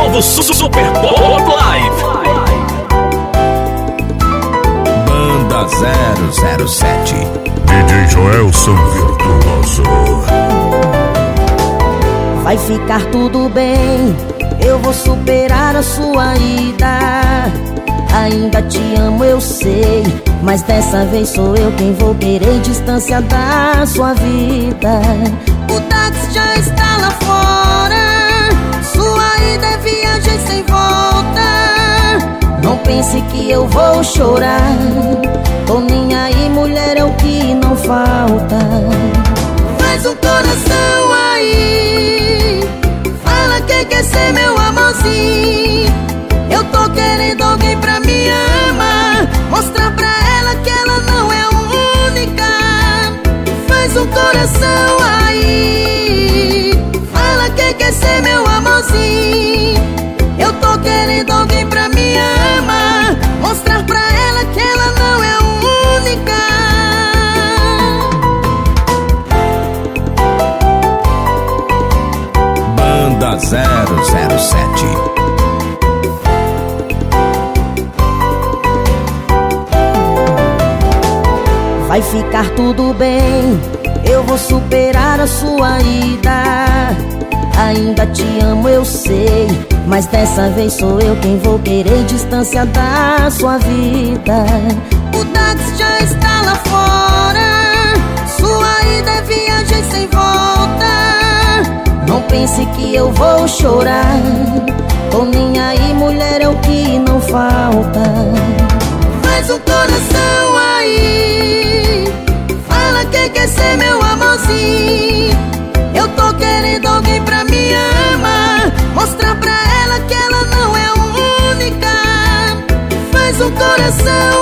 novo Super Pop Live. Banda 007 DJ Joelson Virtuoso. Vai ficar tudo bem, eu vou superar a sua ida. Ainda te amo, eu sei, mas dessa vez sou eu quem vou querer distância da sua vida. O táxi já está lá fora, pense que eu vou chorar, tô nem aí, mulher, é o que não falta. Faz um coração aí, fala que quer ser meu amorzinho. Eu tô querendo alguém pra me amar. Mostrar pra ela que ela não é única. Faz um coração aí. Fala que quer ser meu amorzinho. Eu tô querendo Banda 007 Vai ficar tudo bem, eu vou superar a sua ida. Ainda te amo, eu sei, mas dessa vez sou eu quem vou querer distância da sua vida. O táxi já está lá fora, pense que eu vou chorar, tô nem aí, mulher, é o que não falta. Faz um coração aí. Fala que quer ser meu amorzinho. Eu tô querendo alguém pra me amar. Mostrar pra ela que ela não é única. Faz um coração